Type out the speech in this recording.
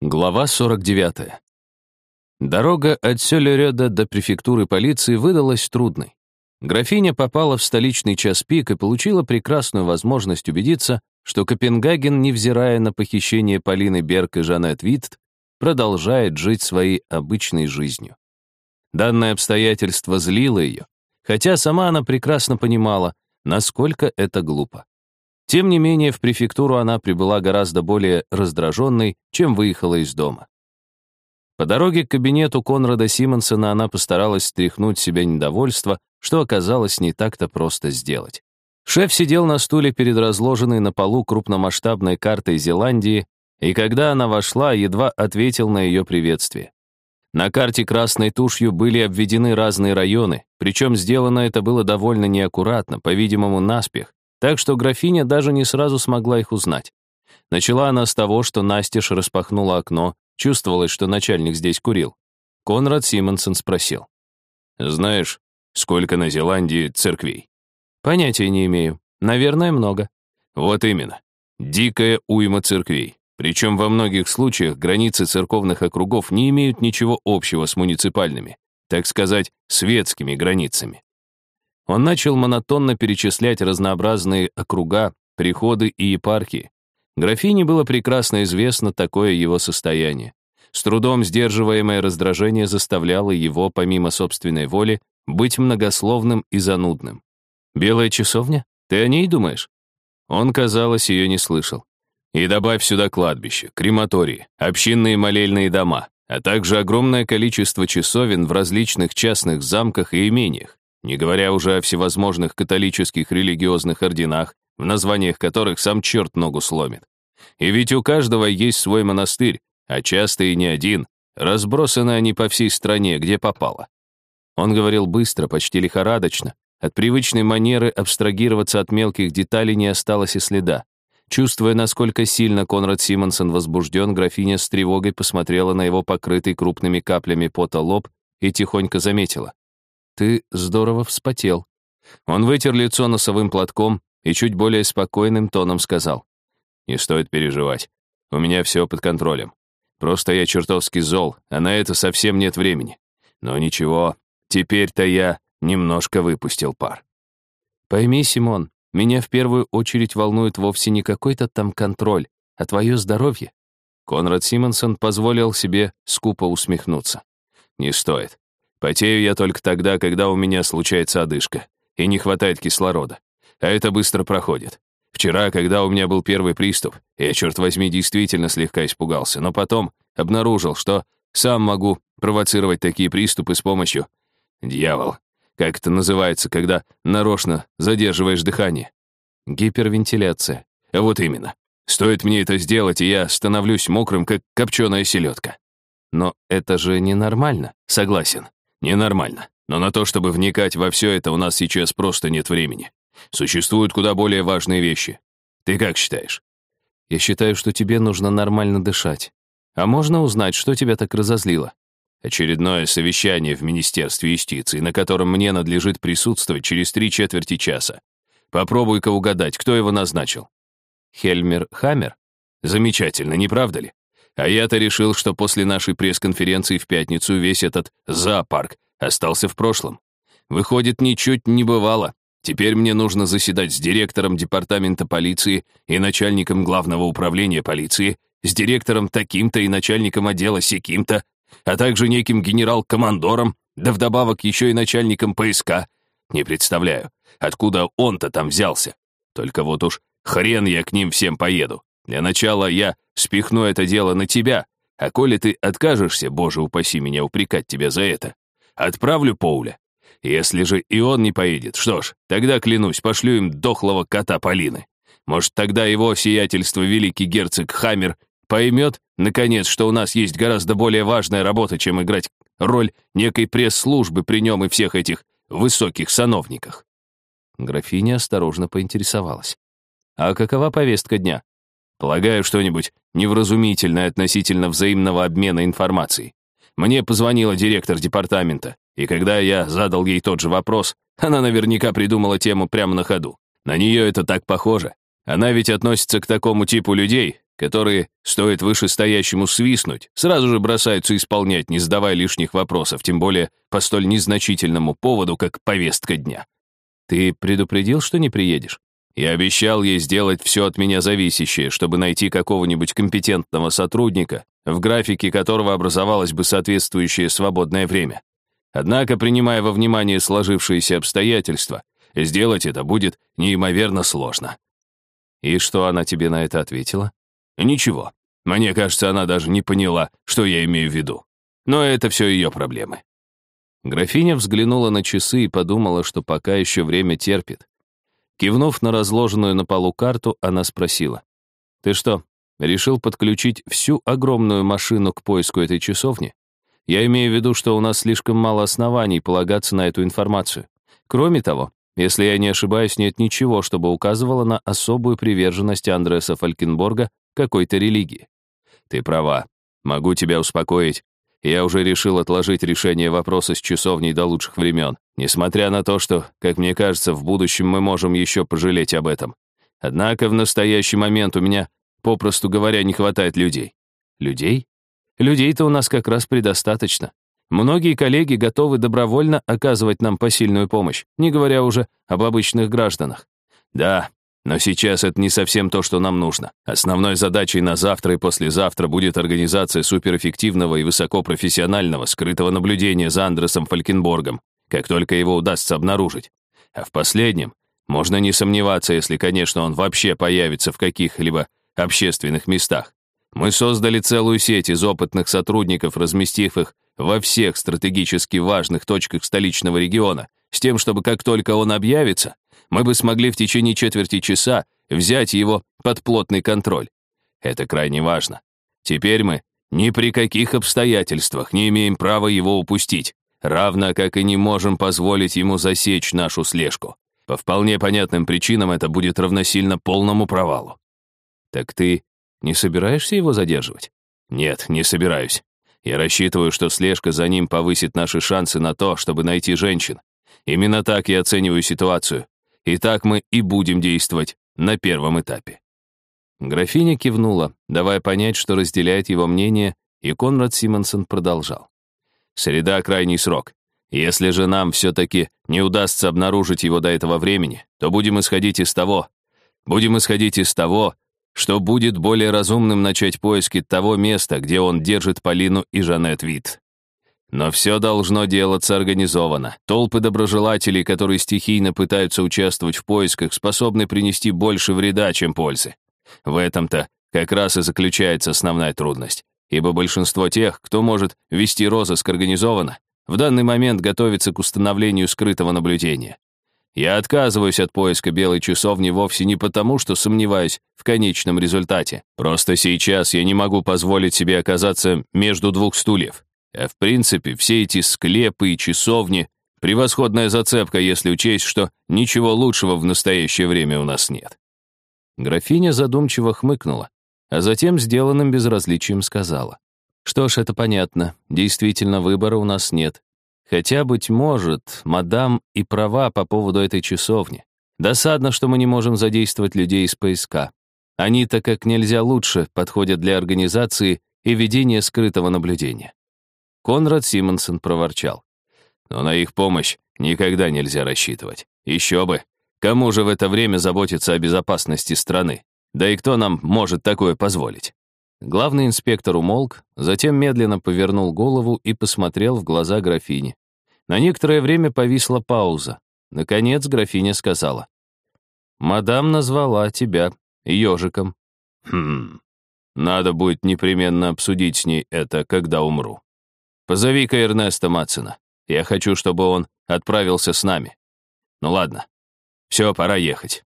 Глава 49. Дорога от Сёлерёда до префектуры полиции выдалась трудной. Графиня попала в столичный час пик и получила прекрасную возможность убедиться, что Копенгаген, невзирая на похищение Полины Берг и Жанет Витт, продолжает жить своей обычной жизнью. Данное обстоятельство злило ее, хотя сама она прекрасно понимала, насколько это глупо. Тем не менее, в префектуру она прибыла гораздо более раздраженной, чем выехала из дома. По дороге к кабинету Конрада Симонсона она постаралась стряхнуть себе недовольство, что оказалось не так-то просто сделать. Шеф сидел на стуле перед разложенной на полу крупномасштабной картой Зеландии, и когда она вошла, едва ответил на ее приветствие. На карте красной тушью были обведены разные районы, причем сделано это было довольно неаккуратно, по-видимому, наспех, так что графиня даже не сразу смогла их узнать. Начала она с того, что Настеж распахнула окно, чувствовалось, что начальник здесь курил. Конрад Симонсон спросил. «Знаешь, сколько на Зеландии церквей?» «Понятия не имею. Наверное, много». «Вот именно. Дикая уйма церквей. Причем во многих случаях границы церковных округов не имеют ничего общего с муниципальными, так сказать, светскими границами. Он начал монотонно перечислять разнообразные округа, приходы и епархии. Графине было прекрасно известно такое его состояние. С трудом сдерживаемое раздражение заставляло его, помимо собственной воли, быть многословным и занудным. «Белая часовня? Ты о ней думаешь?» Он, казалось, ее не слышал. «И добавь сюда кладбище, крематории, общинные молельные дома, а также огромное количество часовен в различных частных замках и имениях не говоря уже о всевозможных католических религиозных орденах, в названиях которых сам черт ногу сломит. И ведь у каждого есть свой монастырь, а часто и не один, разбросаны они по всей стране, где попало. Он говорил быстро, почти лихорадочно. От привычной манеры абстрагироваться от мелких деталей не осталось и следа. Чувствуя, насколько сильно Конрад Симонсон возбужден, графиня с тревогой посмотрела на его покрытый крупными каплями пота лоб и тихонько заметила. Ты здорово вспотел. Он вытер лицо носовым платком и чуть более спокойным тоном сказал. Не стоит переживать. У меня все под контролем. Просто я чертовски зол, а на это совсем нет времени. Но ничего, теперь-то я немножко выпустил пар. Пойми, Симон, меня в первую очередь волнует вовсе не какой-то там контроль, а твое здоровье. Конрад Симонсон позволил себе скупо усмехнуться. Не стоит. Потею я только тогда, когда у меня случается одышка, и не хватает кислорода. А это быстро проходит. Вчера, когда у меня был первый приступ, я, черт возьми, действительно слегка испугался, но потом обнаружил, что сам могу провоцировать такие приступы с помощью... Дьявол. Как это называется, когда нарочно задерживаешь дыхание? Гипервентиляция. Вот именно. Стоит мне это сделать, и я становлюсь мокрым, как копченая селедка. Но это же ненормально, согласен. Ненормально. Но на то, чтобы вникать во все это, у нас сейчас просто нет времени. Существуют куда более важные вещи. Ты как считаешь? Я считаю, что тебе нужно нормально дышать. А можно узнать, что тебя так разозлило? Очередное совещание в Министерстве юстиции, на котором мне надлежит присутствовать через три четверти часа. Попробуй-ка угадать, кто его назначил. Хельмер Хаммер? Замечательно, не правда ли? А я-то решил, что после нашей пресс-конференции в пятницу весь этот зоопарк остался в прошлом. Выходит, ничуть не бывало. Теперь мне нужно заседать с директором департамента полиции и начальником главного управления полиции, с директором таким-то и начальником отдела секим-то, а также неким генерал-командором, да вдобавок еще и начальником ПСК. Не представляю, откуда он-то там взялся. Только вот уж хрен я к ним всем поеду. Для начала я спихну это дело на тебя, а коли ты откажешься, боже упаси меня упрекать тебя за это, отправлю Поуля. Если же и он не поедет, что ж, тогда, клянусь, пошлю им дохлого кота Полины. Может, тогда его сиятельство великий герцог Хаммер поймет, наконец, что у нас есть гораздо более важная работа, чем играть роль некой пресс-службы при нем и всех этих высоких сановниках. Графиня осторожно поинтересовалась. «А какова повестка дня?» Полагаю, что-нибудь невразумительное относительно взаимного обмена информацией. Мне позвонила директор департамента, и когда я задал ей тот же вопрос, она наверняка придумала тему прямо на ходу. На нее это так похоже. Она ведь относится к такому типу людей, которые, стоит вышестоящему свистнуть, сразу же бросаются исполнять, не задавая лишних вопросов, тем более по столь незначительному поводу, как повестка дня. Ты предупредил, что не приедешь? Я обещал ей сделать все от меня зависящее, чтобы найти какого-нибудь компетентного сотрудника, в графике которого образовалось бы соответствующее свободное время. Однако, принимая во внимание сложившиеся обстоятельства, сделать это будет неимоверно сложно. И что она тебе на это ответила? Ничего. Мне кажется, она даже не поняла, что я имею в виду. Но это все ее проблемы. Графиня взглянула на часы и подумала, что пока еще время терпит. Кивнув на разложенную на полу карту, она спросила. «Ты что, решил подключить всю огромную машину к поиску этой часовни? Я имею в виду, что у нас слишком мало оснований полагаться на эту информацию. Кроме того, если я не ошибаюсь, нет ничего, чтобы указывало на особую приверженность Андреса Фалькенборга какой-то религии. Ты права. Могу тебя успокоить. Я уже решил отложить решение вопроса с часовней до лучших времен, несмотря на то, что, как мне кажется, в будущем мы можем еще пожалеть об этом. Однако в настоящий момент у меня, попросту говоря, не хватает людей. Людей? Людей-то у нас как раз предостаточно. Многие коллеги готовы добровольно оказывать нам посильную помощь, не говоря уже об обычных гражданах. Да, но сейчас это не совсем то, что нам нужно. Основной задачей на завтра и послезавтра будет организация суперэффективного и высокопрофессионального скрытого наблюдения за Андресом Фалькенборгом, как только его удастся обнаружить. А в последнем можно не сомневаться, если, конечно, он вообще появится в каких-либо общественных местах. Мы создали целую сеть из опытных сотрудников, разместив их во всех стратегически важных точках столичного региона, с тем, чтобы как только он объявится, мы бы смогли в течение четверти часа взять его под плотный контроль. Это крайне важно. Теперь мы ни при каких обстоятельствах не имеем права его упустить, равно как и не можем позволить ему засечь нашу слежку. По вполне понятным причинам это будет равносильно полному провалу. Так ты не собираешься его задерживать? Нет, не собираюсь. Я рассчитываю, что слежка за ним повысит наши шансы на то, чтобы найти женщин. Именно так я оцениваю ситуацию. И так мы и будем действовать на первом этапе. Графиня кивнула, давая понять, что разделяет его мнение, и Конрад Симонсон продолжал. «Среда — крайний срок. Если же нам все-таки не удастся обнаружить его до этого времени, то будем исходить из того, будем исходить из того, что будет более разумным начать поиски того места, где он держит Полину и Жанет Вит. Но все должно делаться организованно. Толпы доброжелателей, которые стихийно пытаются участвовать в поисках, способны принести больше вреда, чем пользы. В этом-то как раз и заключается основная трудность, ибо большинство тех, кто может вести розыск организованно, в данный момент готовится к установлению скрытого наблюдения. Я отказываюсь от поиска белой часовни вовсе не потому, что сомневаюсь в конечном результате. Просто сейчас я не могу позволить себе оказаться между двух стульев. А в принципе, все эти склепы и часовни — превосходная зацепка, если учесть, что ничего лучшего в настоящее время у нас нет. Графиня задумчиво хмыкнула, а затем сделанным безразличием сказала. Что ж, это понятно. Действительно, выбора у нас нет. Хотя, быть может, мадам и права по поводу этой часовни. Досадно, что мы не можем задействовать людей из поиска. Они-то как нельзя лучше подходят для организации и ведения скрытого наблюдения. Конрад Симонсон проворчал. Но на их помощь никогда нельзя рассчитывать. Еще бы. Кому же в это время заботиться о безопасности страны? Да и кто нам может такое позволить? Главный инспектор умолк, затем медленно повернул голову и посмотрел в глаза графини. На некоторое время повисла пауза. Наконец графиня сказала. «Мадам назвала тебя ежиком». «Хм, надо будет непременно обсудить с ней это, когда умру. Позови-ка Эрнеста Матсона. Я хочу, чтобы он отправился с нами. Ну ладно, все, пора ехать».